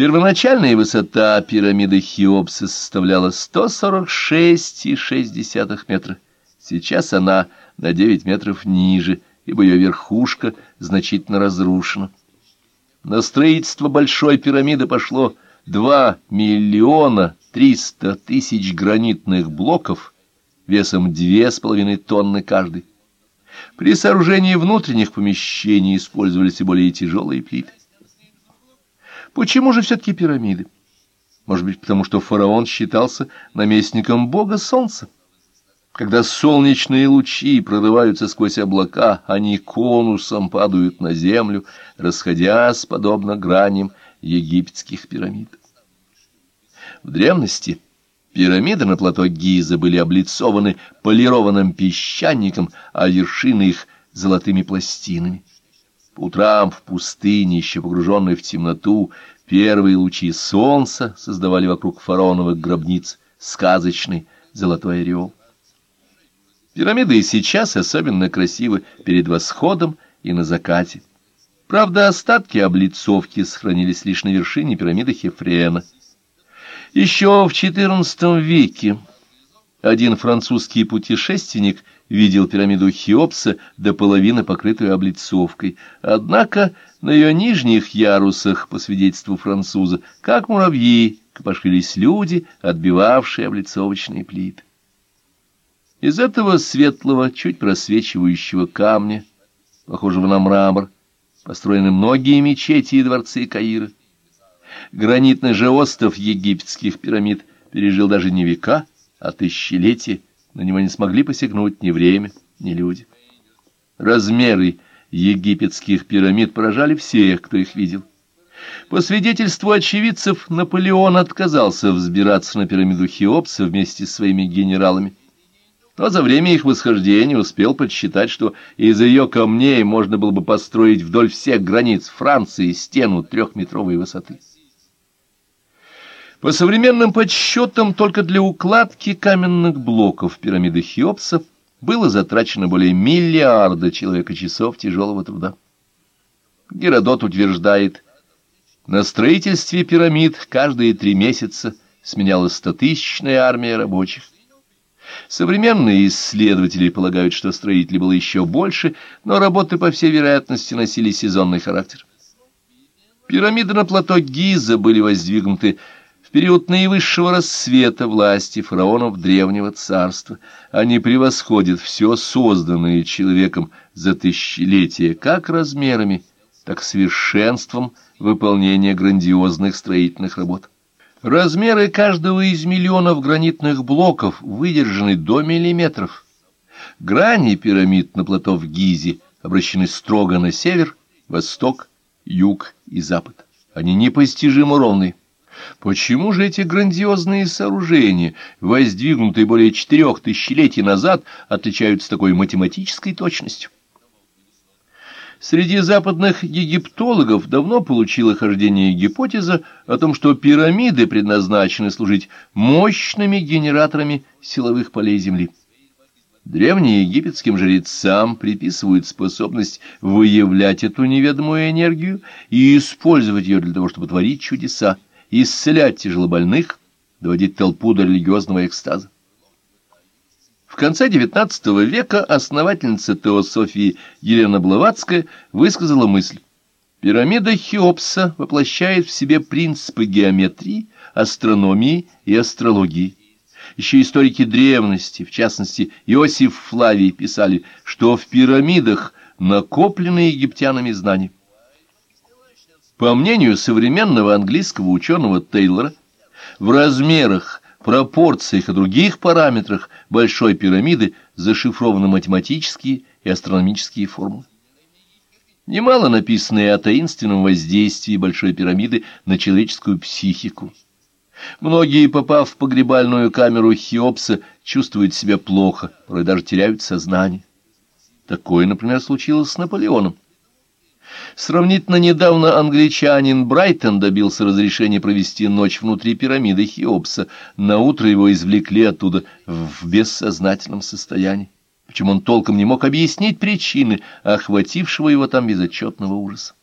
Первоначальная высота пирамиды Хеопса составляла 146,6 метра. Сейчас она на 9 метров ниже, ибо ее верхушка значительно разрушена. На строительство большой пирамиды пошло 2 миллиона 300 тысяч гранитных блоков весом 2,5 тонны каждый. При сооружении внутренних помещений использовались и более тяжелые плиты. Почему же все-таки пирамиды? Может быть, потому что фараон считался наместником бога солнца? Когда солнечные лучи прорываются сквозь облака, они конусом падают на землю, расходясь, подобно граням египетских пирамид. В древности пирамиды на плато Гиза были облицованы полированным песчаником, а вершины их — золотыми пластинами. Утрам в пустыне, еще погруженной в темноту, первые лучи солнца создавали вокруг фараоновых гробниц сказочный золотой ореол. Пирамиды и сейчас особенно красивы перед восходом и на закате. Правда, остатки облицовки сохранились лишь на вершине пирамиды Хефрена. Еще в XIV веке один французский путешественник видел пирамиду Хеопса до половины покрытую облицовкой. Однако на ее нижних ярусах, по свидетельству француза, как муравьи, копошились люди, отбивавшие облицовочные плиты. Из этого светлого, чуть просвечивающего камня, похожего на мрамор, построены многие мечети и дворцы Каира. Гранитный же остров египетских пирамид пережил даже не века, а тысячелетия, на него не смогли посягнуть ни время, ни люди. Размеры египетских пирамид поражали всех, кто их видел. По свидетельству очевидцев, Наполеон отказался взбираться на пирамиду Хеопса вместе с своими генералами. Но за время их восхождения успел подсчитать, что из ее камней можно было бы построить вдоль всех границ Франции стену трехметровой высоты. По современным подсчетам, только для укладки каменных блоков пирамиды Хеопса было затрачено более миллиарда человека-часов тяжелого труда. Геродот утверждает, на строительстве пирамид каждые три месяца сменялась стотысячная армия рабочих. Современные исследователи полагают, что строителей было еще больше, но работы, по всей вероятности, носили сезонный характер. Пирамиды на плато Гиза были воздвигнуты период наивысшего рассвета власти фараонов Древнего Царства. Они превосходят все созданное человеком за тысячелетия как размерами, так совершенством выполнения грандиозных строительных работ. Размеры каждого из миллионов гранитных блоков выдержаны до миллиметров. Грани пирамид на плато в Гизе обращены строго на север, восток, юг и запад. Они непостижимо ровные. Почему же эти грандиозные сооружения, воздвигнутые более четырех тысячелетий назад, отличаются такой математической точностью? Среди западных египтологов давно получила хождение гипотеза о том, что пирамиды предназначены служить мощными генераторами силовых полей Земли. Древнеегипетским жрецам приписывают способность выявлять эту неведомую энергию и использовать ее для того, чтобы творить чудеса исцелять тяжелобольных, доводить толпу до религиозного экстаза. В конце XIX века основательница теософии Елена Блаватская высказала мысль. Пирамида Хеопса воплощает в себе принципы геометрии, астрономии и астрологии. Еще историки древности, в частности Иосиф Флавий, писали, что в пирамидах накоплены египтянами знания. По мнению современного английского ученого Тейлора, в размерах, пропорциях и других параметрах Большой пирамиды зашифрованы математические и астрономические формулы. Немало написано и о таинственном воздействии Большой пирамиды на человеческую психику. Многие, попав в погребальную камеру Хеопса, чувствуют себя плохо, порой даже теряют сознание. Такое, например, случилось с Наполеоном. Сравнительно недавно англичанин Брайтон добился разрешения провести ночь внутри пирамиды Хеопса. На утро его извлекли оттуда в бессознательном состоянии. Причем он толком не мог объяснить причины охватившего его там безотчетного ужаса.